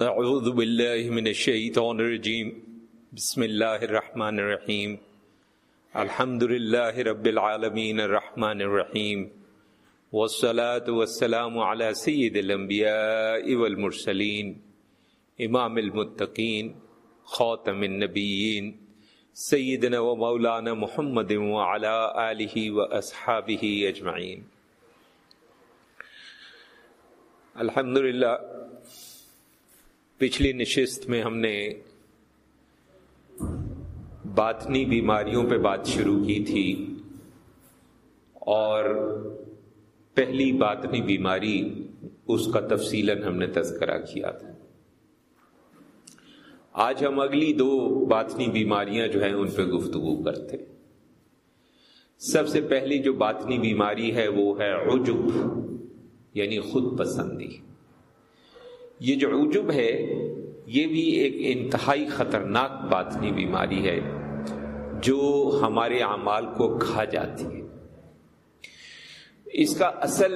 اعوذ باللہ من الشیطان الرجیم۔ بسم اللہ الرحمن الرحیم۔ الحمد للہ رب العالمین الرحمن الرحیم۔ والصلاة والسلام على سید الانبیاء والمرسلین۔ امام المتقین، خاتم النبیین۔ سیدنا و مولانا محمد وعلى آلہ و اصحابہ اجمعین۔ الحمدللہ پچھلی نشست میں ہم نے باطنی بیماریوں پہ بات شروع کی تھی اور پہلی باطنی بیماری اس کا تفصیل ہم نے تذکرہ کیا تھا۔ آج ہم اگلی دو باطنی بیماریاں جو ہیں ان پہ گفتگو کرتے سب سے پہلی جو باطنی بیماری ہے وہ ہے عجب یعنی خود پسندی۔ یہ جو عجب ہے، یہ بھی ایک انتہائی خطرناک باطنی بیماری ہے جو ہمارے اعمال کو کھا جاتی ہے۔ اس کا اصل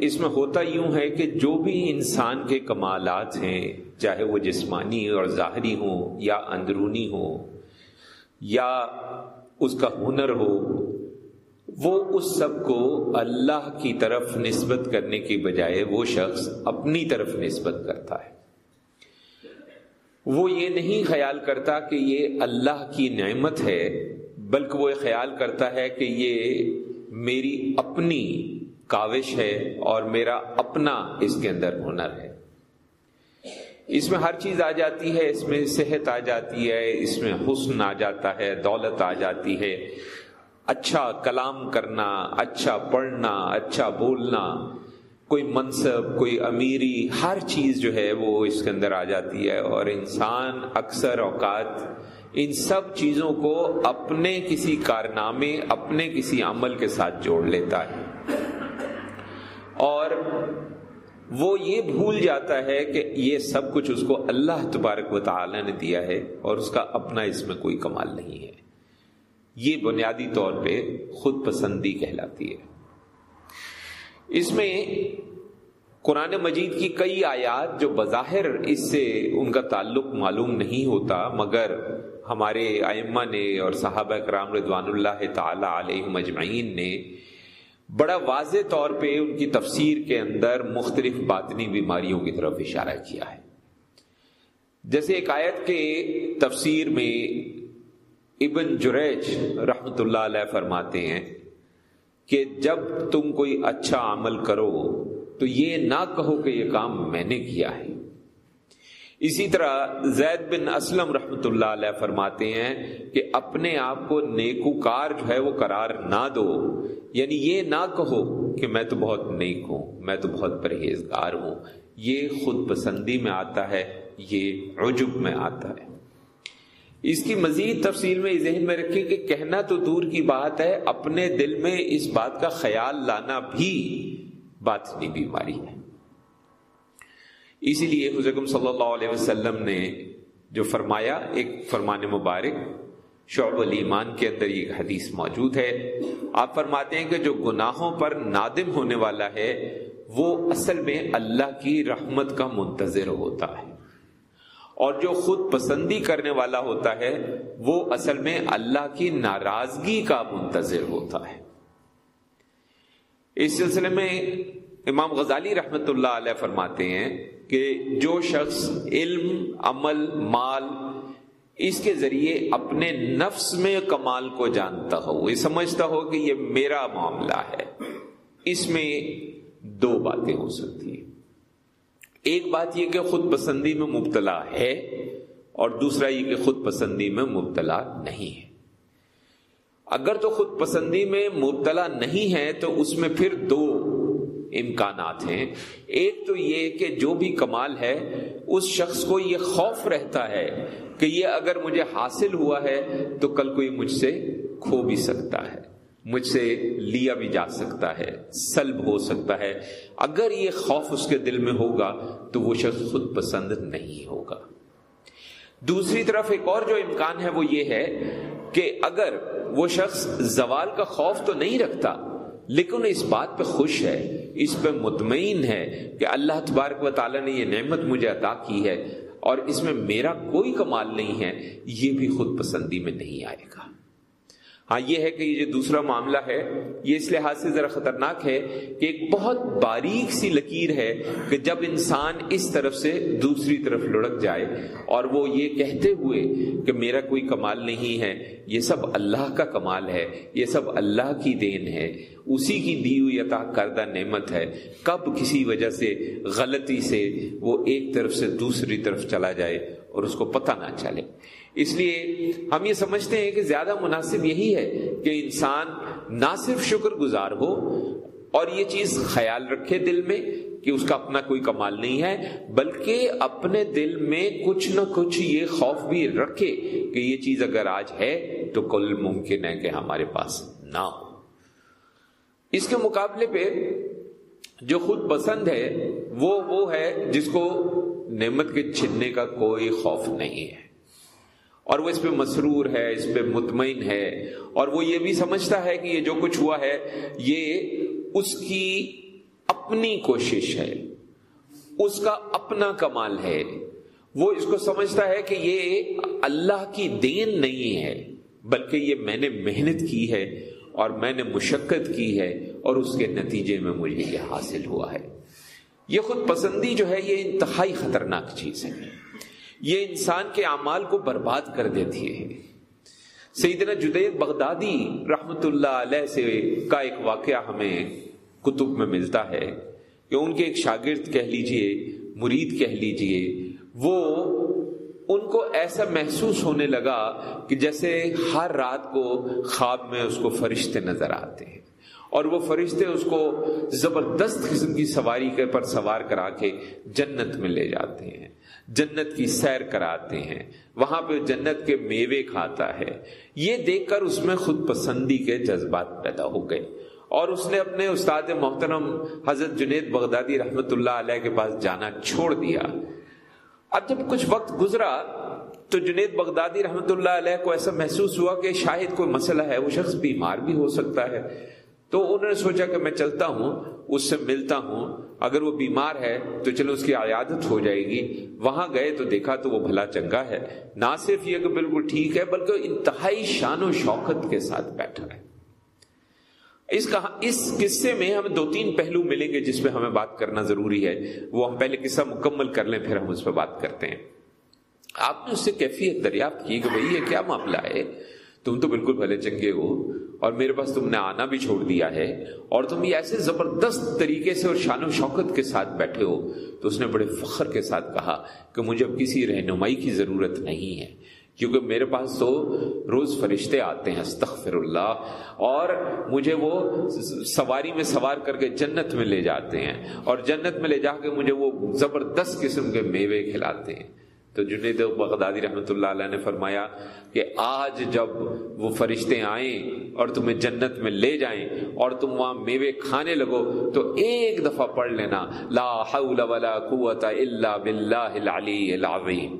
اس میں ہوتا یوں ہے کہ جو بھی انسان کے کمالات ہیں، چاہے وہ جسمانی اور ظاہری ہوں یا اندرونی ہو یا اس کا ہنر ہو وہ اس سب کو اللہ کی طرف نسبت کرنے کی بجائے وہ شخص اپنی طرف نسبت کرتا ہے۔ وہ یہ نہیں خیال کرتا کہ یہ اللہ کی نعمت ہے، بلکہ وہ خیال کرتا ہے کہ یہ میری اپنی کاوش ہے اور میرا اپنا اس کے اندر ہنر ہے۔ اس میں ہر چیز آ جاتی ہے، اس میں صحت آ جاتی ہے، اس میں حسن آ جاتا ہے، دولت آ جاتی ہے۔ اچھا کلام کرنا اچھا پڑھنا اچھا بولنا، کوئی منصب، کوئی امیری، ہر چیز جو ہے وہ اس کے اندر آ جاتی ہے اور انسان اکثر اوقات ان سب چیزوں کو اپنے کسی کارنامے، اپنے کسی عمل کے ساتھ جوڑ لیتا ہے۔ اور وہ یہ بھول جاتا ہے کہ یہ سب کچھ اس کو اللہ تبارک و تعالی نے دیا ہے اور اس کا اپنا اس میں کوئی کمال نہیں ہے۔ یہ بنیادی طور پہ خود پسندی کہلاتی ہے۔ اس میں قرآن مجید کی کئی آیات جو بظاہر اس سے ان کا تعلق معلوم نہیں ہوتا، مگر ہمارے ائمہ نے اور صحابہ کرام رضوان اللہ تعالی علیہ مجمعین نے بڑا واضح طور پہ ان کی تفسیر کے اندر مختلف باطنی بیماریوں کی طرف اشارہ کیا ہے۔ جیسے ایک آیت کے تفسیر میں ابن جریج رحمت اللہ علیہ فرماتے ہیں کہ جب تم کوئی اچھا عمل کرو تو یہ نہ کہو کہ یہ کام میں نے کیا ہے۔ اسی طرح زید بن اسلم رحمت اللہ علیہ فرماتے ہیں کہ اپنے آپ کو نیکوکار جو ہے وہ قرار نہ دو۔ یعنی یہ نہ کہو کہ میں تو بہت نیک ہوں، میں تو بہت پرہیزگار ہوں۔ یہ خود پسندی میں آتا ہے، یہ عجب میں آتا ہے۔ اس کی مزید تفصیل میں ذہن میں رکھیں کہ کہنا تو دور کی بات ہے، اپنے دل میں اس بات کا خیال لانا بھی باطنی بیماری ہے۔ اسی لیے حضرت صلی اللہ علیہ وسلم نے جو فرمایا، ایک فرمان مبارک، شعب الایمان کے اندر یہ حدیث موجود ہے۔ آپ فرماتے ہیں کہ جو گناہوں پر نادم ہونے والا ہے، وہ اصل میں اللہ کی رحمت کا منتظر ہوتا ہے۔ اور جو خود پسندی کرنے والا ہوتا ہے، وہ اصل میں اللہ کی ناراضگی کا منتظر ہوتا ہے۔ اس سلسلے میں امام غزالی رحمت اللہ علیہ فرماتے ہیں کہ جو شخص علم، عمل، مال اس کے ذریعے اپنے نفس میں کمال کو جانتا ہو، یہ سمجھتا ہو کہ یہ میرا معاملہ ہے۔ اس میں دو باتیں ہو سکتی ہیں۔ ایک بات یہ کہ خود پسندی میں مبتلا ہے اور دوسرا یہ کہ خود پسندی میں مبتلا نہیں ہے۔ اگر تو خود پسندی میں مبتلا نہیں ہے تو اس میں پھر دو امکانات ہیں۔ ایک تو یہ کہ جو بھی کمال ہے، اس شخص کو یہ خوف رہتا ہے کہ یہ اگر مجھے حاصل ہوا ہے تو کل کوئی مجھ سے کھو بھی سکتا ہے۔ مجھ سے لیا بھی جا سکتا ہے، سلب ہو سکتا ہے۔ اگر یہ خوف اس کے دل میں ہوگا تو وہ شخص خود پسند نہیں ہوگا۔ دوسری طرف ایک اور جو امکان ہے وہ یہ ہے کہ اگر وہ شخص زوال کا خوف تو نہیں رکھتا، لیکن اس بات پہ خوش ہے، اس پہ مطمئن ہے کہ اللہ تبارک و تعالیٰ نے یہ نعمت مجھے عطا کی ہے اور اس میں میرا کوئی کمال نہیں ہے، یہ بھی خود پسندی میں نہیں آئے گا۔ ہاں یہ ہے کہ یہ جو دوسرا معاملہ ہے، یہ اس لحاظ سے ذرا خطرناک ہے کہ ایک بہت باریک سی لکیر ہے کہ جب انسان اس طرف سے دوسری طرف لڑک جائے اور وہ یہ کہتے ہوئے کہ میرا کوئی کمال نہیں ہے، یہ سب اللہ کا کمال ہے، یہ سب اللہ کی دین ہے، اسی کی دی ہوئی عطا کردہ نعمت ہے، کب کسی وجہ سے، غلطی سے وہ ایک طرف سے دوسری طرف چلا جائے اور اس کو پتہ نہ چلے۔ اس لیے ہم یہ سمجھتے ہیں کہ زیادہ مناسب یہی ہے کہ انسان نہ صرف شکر گزار ہو اور یہ چیز خیال رکھے دل میں کہ اس کا اپنا کوئی کمال نہیں ہے، بلکہ اپنے دل میں کچھ نہ کچھ یہ خوف بھی رکھے کہ یہ چیز اگر آج ہے تو کل ممکن ہے کہ ہمارے پاس نہ ہو۔ اس کے مقابلے پہ جو خود پسند ہے، وہ وہ ہے جس کو نعمت کے چھننے کا کوئی خوف نہیں ہے۔ اور وہ اس پہ مسرور ہے، اس پہ مطمئن ہے۔ اور وہ یہ بھی سمجھتا ہے کہ یہ جو کچھ ہوا ہے، یہ اس کی اپنی کوشش ہے۔ اس کا اپنا کمال ہے۔ وہ اس کو سمجھتا ہے کہ یہ اللہ کی دین نہیں ہے، بلکہ یہ میں نے محنت کی ہے اور میں نے مشقت کی ہے اور اس کے نتیجے میں مجھے یہ حاصل ہوا ہے۔ یہ خود پسندی جو ہے، یہ انتہائی خطرناک چیز ہے۔ یہ انسان کے اعمال کو برباد کر دیتی ہے۔ سیدنا جدید بغدادی رحمت اللہ علیہ سے کا ایک واقعہ ہمیں کتب میں ملتا ہے کہ ان کے ایک شاگرد کہہ لیجیے، مرید کہہ لیجیے، وہ ان کو ایسا محسوس ہونے لگا کہ جیسے ہر رات کو خواب میں اس کو فرشتے نظر آتے ہیں۔ اور وہ فرشتے اس کو زبردست قسم کی سواری کے پر سوار کرا کے جنت میں لے جاتے ہیں۔ جنت کی سیر کراتے ہیں۔ وہاں پہ جنت کے میوے کھاتا ہے۔ یہ دیکھ کر اس میں خود پسندی کے جذبات پیدا ہو گئے۔ اور اس نے اپنے استاد محترم حضرت جنید بغدادی رحمت اللہ علیہ کے پاس جانا چھوڑ دیا۔ اب جب کچھ وقت گزرا تو جنید بغدادی رحمت اللہ علیہ کو ایسا محسوس ہوا کہ شاید کوئی مسئلہ ہے، وہ شخص بیمار بھی ہو سکتا ہے۔ تو انہوں نے سوچا کہ میں چلتا ہوں، اس سے ملتا ہوں۔ اگر وہ بیمار ہے تو چلو اس کی عیادت ہو جائے گی۔ وہاں گئے تو دیکھا تو وہ بھلا چنگا ہے۔ نہ صرف یہ کہ بالکل ٹھیک ہے، بلکہ انتہائی شان و شوقت کے ساتھ بیٹھا ہے۔ اس کا اس قصے میں ہمیں دو تین پہلو ملیں گے جس پہ ہمیں بات کرنا ضروری ہے۔ وہ ہم پہلے قصہ مکمل کر لیں، پھر ہم اس پہ بات کرتے ہیں۔ آپ نے اس سے کیفیت دریافت کی کہ بھائی یہ کیا معاملہ ہے؟ تم تو بالکل بھلے چنگے ہو اور میرے پاس تم نے آنا بھی چھوڑ دیا ہے اور تم یہ ایسے زبردست طریقے سے اور شان و شوقت کے ساتھ بیٹھے ہو تو اس نے بڑے فخر کے ساتھ کہا کہ مجھے اب کسی رہنمائی کی ضرورت نہیں ہے کیونکہ میرے پاس تو روز فرشتے آتے ہیں استغفر اللہ اور مجھے وہ سواری میں سوار کر کے جنت میں لے جاتے ہیں اور جنت میں لے جا کے مجھے وہ زبردست قسم کے میوے کھلاتے ہیں۔ تو جنید بغدادی رحمۃ اللہ علیہ نے فرمایا کہ آج جب وہ فرشتے آئیں اور تمہیں جنت میں لے جائیں اور تم وہاں میوے کھانے لگو تو ایک دفعہ پڑھ لینا، لا حول ولا قوت الا باللہ العلی العظیم۔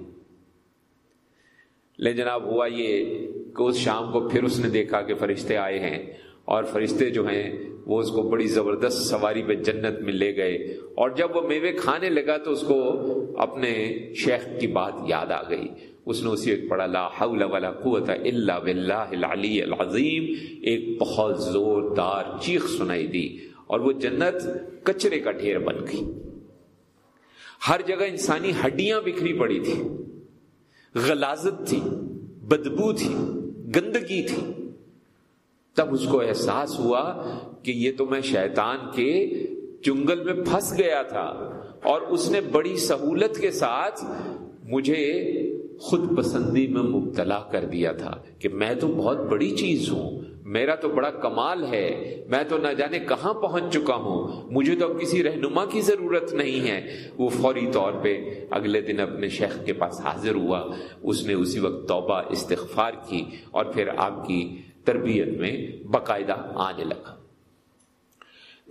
لے جناب، ہوا یہ کہ اس شام کو پھر اس نے دیکھا کہ فرشتے آئے ہیں اور فرشتے جو ہیں وہ اس کو بڑی زبردست سواری پہ جنت میں لے گئے اور جب وہ میوے کھانے لگا تو اس کو اپنے شیخ کی بات یاد آ گئی۔ اس نے اسی ایک پڑھا، لا حول ولا قوت الا باللہ العلی العظیم، ایک بہت زوردار چیخ سنائی دی اور وہ جنت کچرے کا ڈھیر بن گئی۔ ہر جگہ انسانی ہڈیاں بکھری پڑی تھی غلازت تھی، بدبو تھی، گندگی تھی۔ تب اس کو احساس ہوا کہ یہ تو میں شیطان کے چنگل میں پھنس گیا تھا اور اس نے بڑی سہولت کے ساتھ مجھے خود پسندی میں مبتلا کر دیا تھا کہ میں تو بہت بڑی چیز ہوں، میرا تو بڑا کمال ہے، میں تو نہ جانے کہاں پہنچ چکا ہوں، مجھے تو اب کسی رہنما کی ضرورت نہیں ہے۔ وہ فوری طور پہ اگلے دن اپنے شیخ کے پاس حاضر ہوا، اس نے اسی وقت توبہ استغفار کی اور پھر آپ کی تربیت میں باقاعدہ آنے لگا۔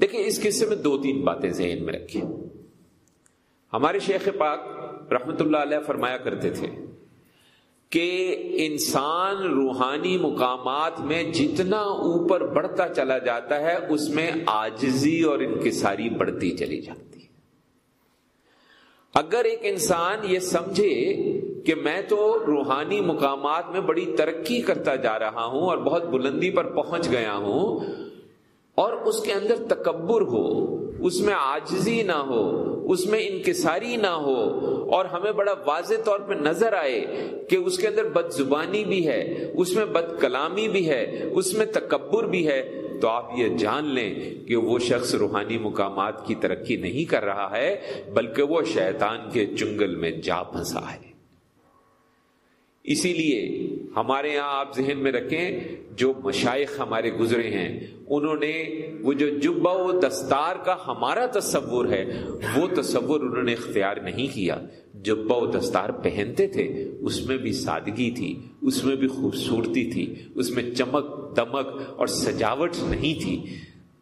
دیکھیں، اس قصے میں دو تین باتیں ذہن میں رکھیں۔ ہمارے شیخ پاک رحمت اللہ علیہ فرمایا کرتے تھے کہ انسان روحانی مقامات میں جتنا اوپر بڑھتا چلا جاتا ہے، اس میں آجزی اور انکساری بڑھتی چلی جاتی ہے۔ اگر ایک انسان یہ سمجھے کہ میں تو روحانی مقامات میں بڑی ترقی کرتا جا رہا ہوں اور بہت بلندی پر پہنچ گیا ہوں اور اس کے اندر تکبر ہو، اس میں آجزی نہ ہو، اس میں انکساری نہ ہو اور ہمیں بڑا واضح طور پہ نظر آئے کہ اس کے اندر بد زبانی بھی ہے، اس میں بد کلامی بھی ہے، اس میں تکبر بھی ہے، تو آپ یہ جان لیں کہ وہ شخص روحانی مقامات کی ترقی نہیں کر رہا ہے، بلکہ وہ شیطان کے چنگل میں جا پھنسا ہے۔ اسی لیے ہمارے یہاں آپ ذہن میں رکھیں، جو مشائق ہمارے گزرے ہیں، انہوں نے وہ جو جبا و دستار کا ہمارا تصور ہے، وہ تصور انہوں نے اختیار نہیں کیا۔ جبا و دستار پہنتے تھے، اس میں بھی سادگی تھی، اس میں بھی خوبصورتی تھی، اس میں چمک، دمک اور سجاوٹ نہیں تھی۔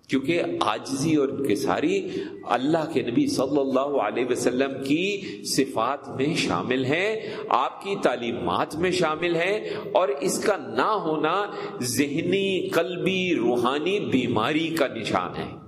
کیونکہ آجزی اور انکساری اللہ کے نبی صلی اللہ علیہ وسلم کی صفات میں شامل ہیں، آپ کی تعلیمات میں شامل ہیں اور اس کا نہ ہونا ذہنی، قلبی، روحانی بیماری کا نشان ہے۔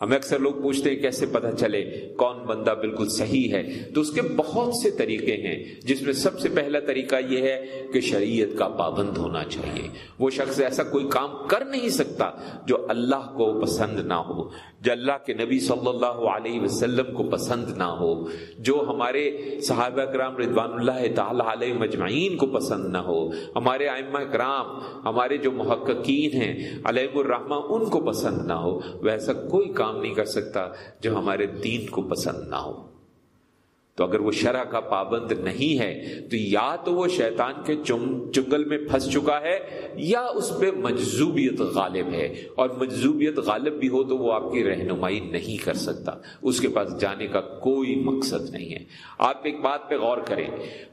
ہمیں اکثر لوگ پوچھتے ہیں کیسے پتہ چلے کون بندہ بالکل صحیح ہے؟ تو اس کے بہت سے طریقے ہیں، جس میں سب سے پہلا طریقہ یہ ہے کہ شریعت کا پابند ہونا چاہیے۔ وہ شخص ایسا کوئی کام کر نہیں سکتا جو اللہ کو پسند نہ ہو، جو اللہ کے نبی صلی اللہ علیہ وسلم کو پسند نہ ہو، جو ہمارے صحابہ کرام رضوان اللہ تعالی علیہ مجمعین کو پسند نہ ہو، ہمارے ائمہ کرام، ہمارے جو محققین ہیں، علیہ الرحمہ ان کو پسند نہ ہو ویسا کوئی کام کام نہیں کر سکتا جو ہمارے دین کو پسند نہ ہو۔ تو اگر وہ شرح کا پابند نہیں ہے، تو یا تو وہ شیطان کے چنگل میں پھنس چکا ہے، یا اس پہ مجزوبیت غالب ہے۔ اور مجزوبیت غالب بھی ہو تو وہ آپ کی رہنمائی نہیں کر سکتا۔ اس کے پاس جانے کا کوئی مقصد نہیں ہے۔ آپ ایک بات پہ غور کریں۔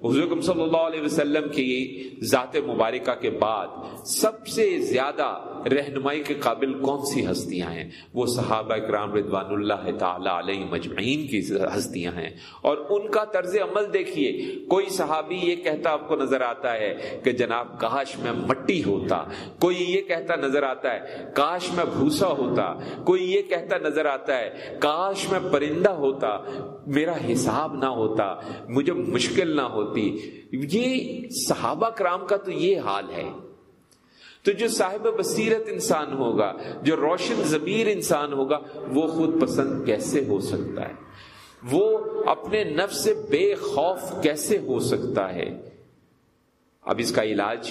حضور صلی اللہ علیہ وسلم کی ذات مبارکہ کے بعد سب سے زیادہ رہنمائی کے قابل کون سی ہستیاں ہیں؟ وہ صحابہ اکرام رضوان اللہ تعالی علیہ مجمعین کی ہستیاں ہیں۔ اور ان کا طرز عمل دیکھیے، کوئی صحابی یہ کہتا آپ کو نظر آتا ہے کہ جناب کاش میں مٹی ہوتا، کوئی یہ کہتا نظر آتا ہے کاش میں بھوسا ہوتا، کوئی یہ کہتا نظر آتا ہے کاش میں پرندہ ہوتا، میرا حساب نہ ہوتا، مجھے مشکل نہ ہوتی۔ یہ صحابہ کرام کا تو یہ حال ہے۔ تو جو صاحب بصیرت انسان ہوگا، جو روشن ضمیر انسان ہوگا، وہ خود پسند کیسے ہو سکتا ہے؟ وہ اپنے نفس سے بے خوف کیسے ہو سکتا ہے؟ اب اس کا علاج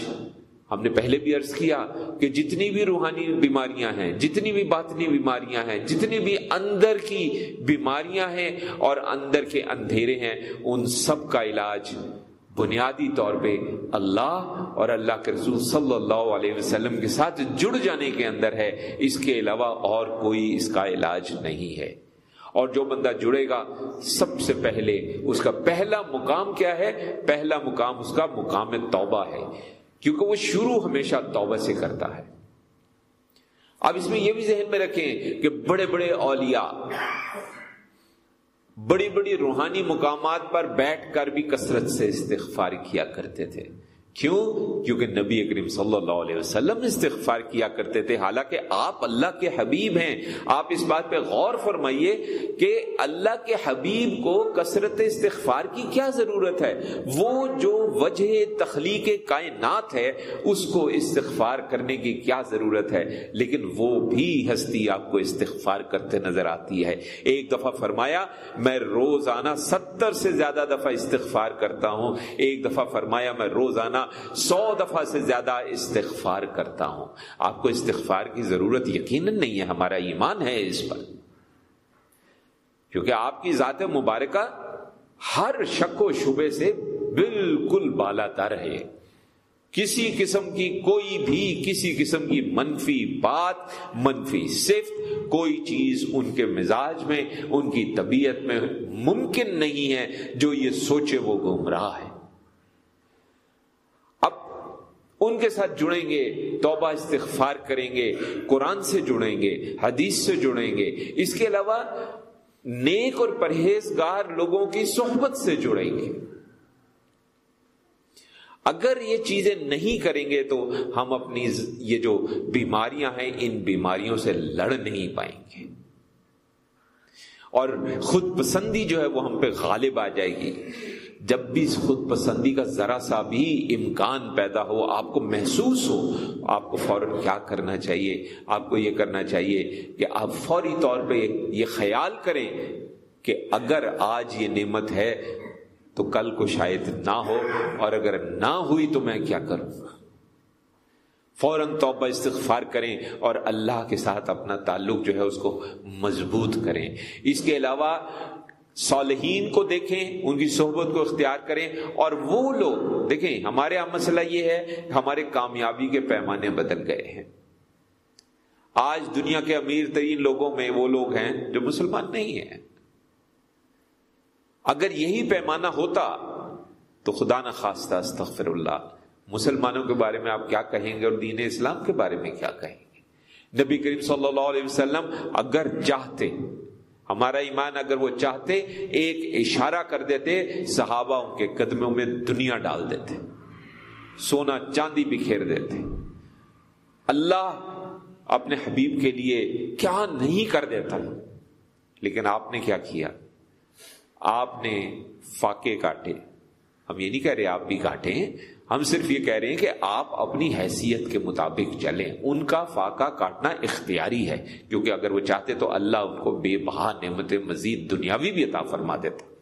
ہم نے پہلے بھی عرض کیا کہ جتنی بھی روحانی بیماریاں ہیں، جتنی بھی باطنی بیماریاں ہیں، جتنی بھی اندر کی بیماریاں ہیں اور اندر کے اندھیرے ہیں، ان سب کا علاج بنیادی طور پہ اللہ اور اللہ کے رسول صلی اللہ علیہ وسلم کے ساتھ جڑ جانے کے اندر ہے، اس کے علاوہ اور کوئی اس کا علاج نہیں ہے۔ اور جو بندہ جڑے گا، سب سے پہلے اس کا پہلا مقام کیا ہے؟ پہلا مقام اس کا مقام توبہ ہے، کیونکہ وہ شروع ہمیشہ توبہ سے کرتا ہے۔ اب اس میں یہ بھی ذہن میں رکھیں کہ بڑے بڑے اولیاء بڑی بڑی روحانی مقامات پر بیٹھ کر بھی کثرت سے استغفار کیا کرتے تھے۔ کیوں؟ کیونکہ نبی کریم صلی اللہ علیہ وسلم استغفار کیا کرتے تھے، حالانکہ آپ اللہ کے حبیب ہیں۔ آپ اس بات پہ غور فرمائیے کہ اللہ کے حبیب کو کثرت استغفار کی کیا ضرورت ہے؟ وہ جو وجہ تخلیق کائنات ہے، اس کو استغفار کرنے کی کیا ضرورت ہے؟ لیکن وہ بھی ہستی آپ کو استغفار کرتے نظر آتی ہے۔ ایک دفعہ فرمایا، میں روزانہ ستر سے زیادہ دفعہ استغفار کرتا ہوں۔ ایک دفعہ فرمایا، میں روزانہ سو دفعہ سے زیادہ استغفار کرتا ہوں۔ آپ کو استغفار کی ضرورت یقیناً نہیں ہے، ہمارا ایمان ہے اس پر۔ کیونکہ آپ کی ذات مبارکہ ہر شک و شبے سے بالکل بالا تر ہے کسی قسم کی کوئی بھی، کسی قسم کی منفی بات، منفی صفت، کوئی چیز ان کے مزاج میں، ان کی طبیعت میں ممکن نہیں ہے جو یہ سوچے وہ گمراہ ہے۔ ان کے ساتھ جڑیں گے، توبہ استغفار کریں گے، قرآن سے جڑیں گے، حدیث سے جڑیں گے۔ اس کے علاوہ نیک اور پرہیزگار لوگوں کی صحبت سے جڑیں گے۔ اگر یہ چیزیں نہیں کریں گے تو ہم اپنی یہ جو بیماریاں ہیں، ان بیماریوں سے لڑ نہیں پائیں گے۔ اور خود پسندی جو ہے وہ ہم پہ غالب آ جائے گی۔ جب بھی اس خود پسندی کا ذرا سا بھی امکان پیدا ہو، آپ کو محسوس ہو، آپ کو فوراً کیا کرنا چاہیے؟ آپ کو یہ کرنا چاہیے کہ آپ فوری طور پہ یہ خیال کریں کہ اگر آج یہ نعمت ہے تو کل کو شاید نہ ہو، اور اگر نہ ہوئی تو میں کیا کروں؟ گا فوراً توبہ استغفار کریں اور اللہ کے ساتھ اپنا تعلق جو ہے اس کو مضبوط کریں۔ اس کے علاوہ صالحین کو دیکھیں، ان کی صحبت کو اختیار کریں اور وہ لوگ، دیکھیں، ہمارے یہاں مسئلہ یہ ہے ہمارے کامیابی کے پیمانے بدل گئے ہیں۔ آج دنیا کے امیر ترین لوگوں میں وہ لوگ ہیں جو مسلمان نہیں ہیں۔ اگر یہی پیمانہ ہوتا تو خدا نہ خواستہ استغفر اللہ مسلمانوں کے بارے میں آپ کیا کہیں گے اور دین اسلام کے بارے میں کیا کہیں گے؟ نبی کریم صلی اللہ علیہ وسلم اگر چاہتے ہمارا ایمان اگر وہ چاہتے، ایک اشارہ کر دیتے، صحابہ ان کے قدموں میں دنیا ڈال دیتے، سونا چاندی بکھیر دیتے۔ اللہ اپنے حبیب کے لیے کیا نہیں کر دیتا؟ لیکن آپ نے کیا کیا؟ آپ نے فاقے کاٹے۔ ہم یہ نہیں کہہ رہے آپ بھی کاٹے ہم صرف یہ کہہ رہے ہیں کہ آپ اپنی حیثیت کے مطابق چلیں۔ ان کا فاقہ کاٹنا اختیاری ہے، کیونکہ اگر وہ چاہتے تو اللہ ان کو بے بہا نعمت مزید دنیاوی بھی عطا فرما دیتا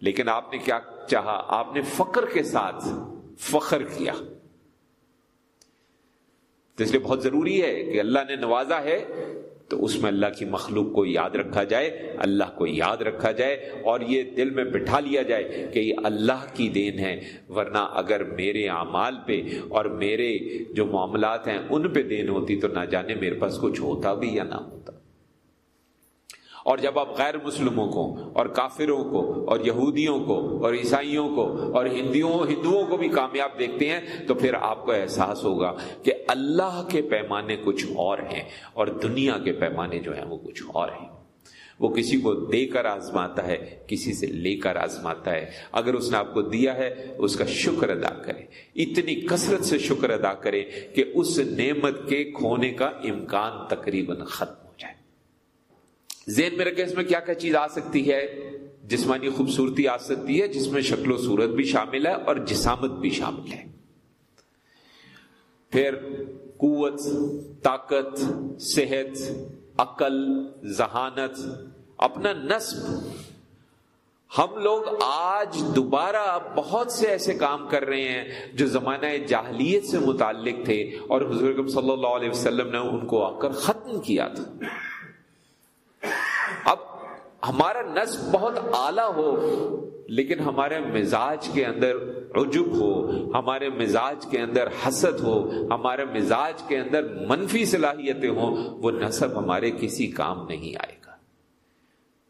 لیکن آپ نے کیا چاہا؟ آپ نے فخر کے ساتھ فخر کیا۔ تو اس لیے بہت ضروری ہے کہ اللہ نے نوازا ہے تو اس میں اللہ کی مخلوق کو یاد رکھا جائے، اللہ کو یاد رکھا جائے اور یہ دل میں بٹھا لیا جائے کہ یہ اللہ کی دین ہے، ورنہ اگر میرے اعمال پہ اور میرے جو معاملات ہیں ان پہ دین ہوتی تو نہ جانے میرے پاس کچھ ہوتا بھی یا نہ ہوتا۔ اور جب آپ غیر مسلموں کو اور کافروں کو اور یہودیوں کو اور عیسائیوں کو اور ہندوؤں ہندوؤں کو بھی کامیاب دیکھتے ہیں تو پھر آپ کو احساس ہوگا کہ اللہ کے پیمانے کچھ اور ہیں اور دنیا کے پیمانے جو ہیں وہ کچھ اور ہیں۔ وہ کسی کو دے کر آزماتا ہے، کسی سے لے کر آزماتا ہے۔ اگر اس نے آپ کو دیا ہے، اس کا شکر ادا کرے اتنی کثرت سے شکر ادا کرے کہ اس نعمت کے کھونے کا امکان تقریباً ختم ذہن میں رکھے اس میں کیا کیا چیز آ سکتی ہے؟ جسمانی خوبصورتی آ سکتی ہے، جس میں شکل و صورت بھی شامل ہے اور جسامت بھی شامل ہے۔ پھر قوت، طاقت، صحت، عقل، ذہانت، اپنا نصب۔ ہم لوگ آج دوبارہ بہت سے ایسے کام کر رہے ہیں جو زمانہ جاہلیت سے متعلق تھے اور حضور صلی اللہ علیہ وسلم نے ان کو آ کر ختم کیا تھا۔ ہمارا نصب بہت اعلی ہو، لیکن ہمارے مزاج کے اندر عجب ہو، ہمارے مزاج کے اندر حسد ہو، ہمارے مزاج کے اندر منفی صلاحیتیں ہوں، وہ نصب ہمارے کسی کام نہیں آئے گا۔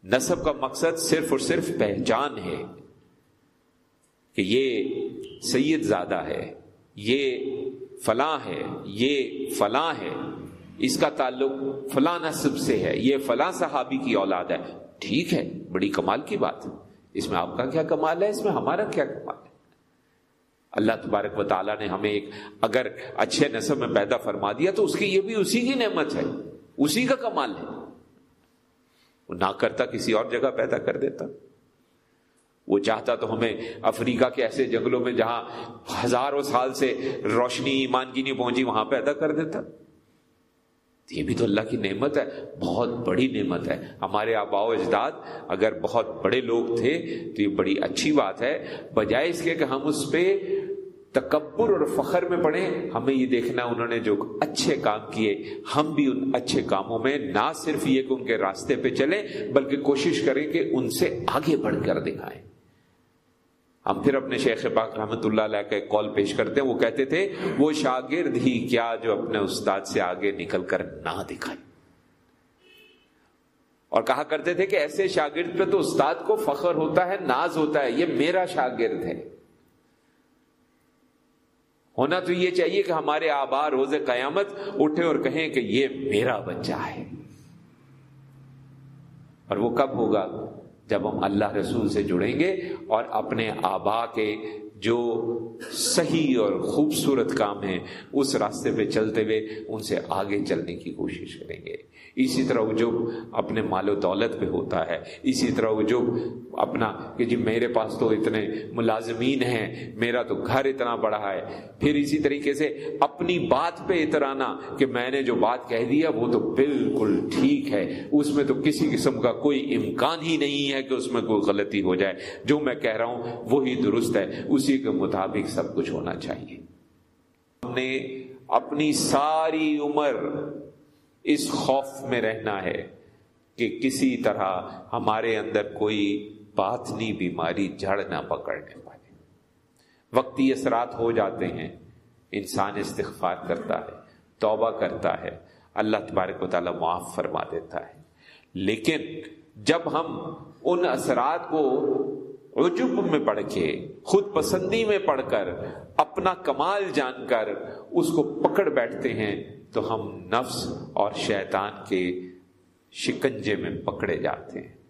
نصب کا مقصد صرف اور صرف پہچان ہے کہ یہ سید زیادہ ہے، یہ فلاں ہے، یہ فلاں ہے، اس کا تعلق فلاں نصب سے ہے، یہ فلاں صحابی کی اولاد ہے۔ ٹھیک ہے، بڑی کمال کی بات ہے۔ اس میں آپ کا کیا کمال ہے؟ اس میں ہمارا کیا کمال ہے؟ اللہ تبارک و تعالیٰ نے ہمیں ایک اگر اچھے نصب میں پیدا فرما دیا تو اس کی یہ بھی اسی کی نعمت ہے۔ اسی کا کمال ہے۔ وہ نہ کرتا کسی اور جگہ پیدا کر دیتا۔ وہ چاہتا تو ہمیں افریقہ کے ایسے جنگلوں میں جہاں ہزاروں سال سے روشنی ایمان کی نہیں پہنچی، وہاں پیدا کر دیتا۔ یہ بھی تو اللہ کی نعمت ہے، بہت بڑی نعمت ہے۔ ہمارے آبا و اجداد اگر بہت بڑے لوگ تھے تو یہ بڑی اچھی بات ہے۔ بجائے اس کے کہ ہم اس پہ تکبر اور فخر میں پڑے، ہمیں یہ دیکھنا انہوں نے جو اچھے کام کیے، ہم بھی ان اچھے کاموں میں نہ صرف یہ کہ ان کے راستے پہ چلیں، بلکہ کوشش کریں کہ ان سے آگے بڑھ کر دکھائیں۔ ہم پھر اپنے شیخ پاک رحمت اللہ علیہ کا کال پیش کرتے ہیں، وہ کہتے تھے، وہ شاگرد ہی کیا جو اپنے استاد سے آگے نکل کر نہ دکھائے۔ اور کہا کرتے تھے کہ ایسے شاگرد پہ تو استاد کو فخر ہوتا ہے، ناز ہوتا ہے، یہ میرا شاگرد ہے۔ ہونا تو یہ چاہیے کہ ہمارے آبا روز قیامت اٹھے اور کہیں کہ یہ میرا بچہ ہے۔ اور وہ کب ہوگا؟ جب ہم اللہ رسول سے جڑیں گے اور اپنے آبا کے جو صحیح اور خوبصورت کام ہیں، اس راستے پہ چلتے ہوئے ان سے آگے چلنے کی کوشش کریں گے۔ اسی طرح وہ جو اپنے مال و دولت پہ ہوتا ہے، اسی طرح وہ جو اپنا کہ جی میرے پاس تو اتنے ملازمین ہیں، میرا تو گھر اتنا بڑا ہے۔ پھر اسی طریقے سے اپنی بات پہ اترانا کہ میں نے جو بات کہہ دیا وہ تو بالکل ٹھیک ہے۔ اس میں تو کسی قسم کا کوئی امکان ہی نہیں ہے کہ اس میں کوئی غلطی ہو جائے۔ جو میں کہہ رہا ہوں، وہی درست ہے۔ اسی کے مطابق سب کچھ ہونا چاہیے۔ ہم نے اپنی ساری عمر اس خوف میں رہنا ہے کہ کسی طرح ہمارے اندر کوئی باطنی بیماری جڑ نہ پکڑنے پائے۔ وقتی اثرات ہو جاتے ہیں، انسان استغفار کرتا ہے، توبہ کرتا ہے، اللہ تبارک و تعالیٰ معاف فرما دیتا ہے۔ لیکن جب ہم ان اثرات کو عجب میں پڑھ کے، خود پسندی میں پڑھ کر، اپنا کمال جان کر اس کو پکڑ بیٹھتے ہیں تو ہم نفس اور شیطان کے شکنجے میں پکڑے جاتے ہیں۔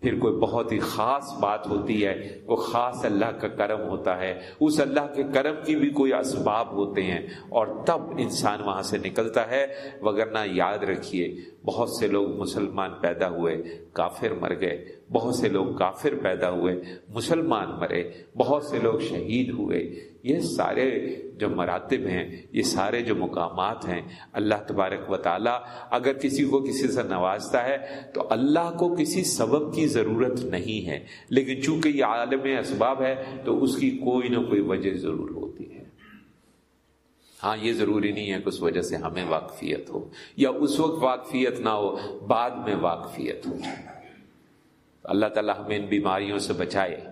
پھر کوئی بہت ہی خاص بات ہوتی ہے، وہ خاص اللہ کا کرم ہوتا ہے۔ اس اللہ کے کرم کی بھی کوئی اسباب ہوتے ہیں اور تب انسان وہاں سے نکلتا ہے۔ وگرنہ یاد رکھیے، بہت سے لوگ مسلمان پیدا ہوئے، کافر مر گئے۔ بہت سے لوگ کافر پیدا ہوئے، مسلمان مرے۔ بہت سے لوگ شہید ہوئے۔ یہ سارے جو مراتب ہیں، یہ سارے جو مقامات ہیں، اللہ تبارک و تعالیٰ اگر کسی کو کسی سے نوازتا ہے تو اللہ کو کسی سبب کی ضرورت نہیں ہے۔ لیکن چونکہ یہ عالم اسباب ہے، تو اس کی کوئی نہ کوئی وجہ ضرور ہوتی ہے۔ ہاں یہ ضروری نہیں ہے کہ اس وجہ سے ہمیں واقفیت ہو یا اس وقت واقفیت نہ ہو، بعد میں واقفیت ہو۔ اللہ تعالیٰ ہمیں ان بیماریوں سے بچائے۔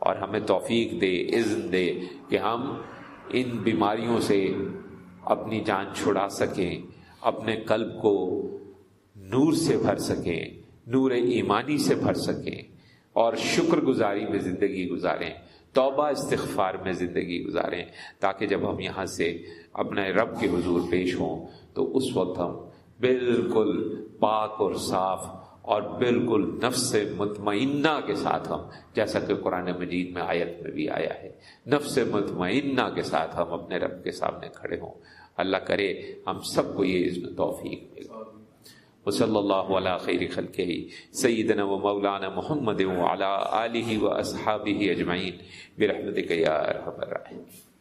اور ہمیں توفیق دے، عزم دے کہ ہم ان بیماریوں سے اپنی جان چھڑا سکیں، اپنے قلب کو نور سے بھر سکیں، نور ایمانی سے بھر سکیں۔ اور شکر گزاری میں زندگی گزاریں، توبہ استغفار میں زندگی گزاریں، تاکہ جب ہم یہاں سے اپنے رب کے حضور پیش ہوں، تو اس وقت ہم بالکل پاک اور صاف اور بالکل نفس مطمئنہ کے ساتھ ہم، جیسا کہ قرآن مجید میں آیت میں بھی آیا ہے، نفس مطمئنہ کے ساتھ ہم اپنے رب کے سامنے کھڑے ہوں۔ اللہ کرے ہم سب کو یہ عزم توفیق ملے وصلی اللہ علیہ خیر خلقہ، سیدنا و مولانا محمد وعلا آلہ و اصحابہ اجمعین۔ برحمتک یا ارحم الراحمین